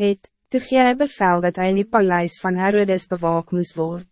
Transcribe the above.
het, toe gee hy bevel dat hij in die paleis van Herodes bewaak moest worden.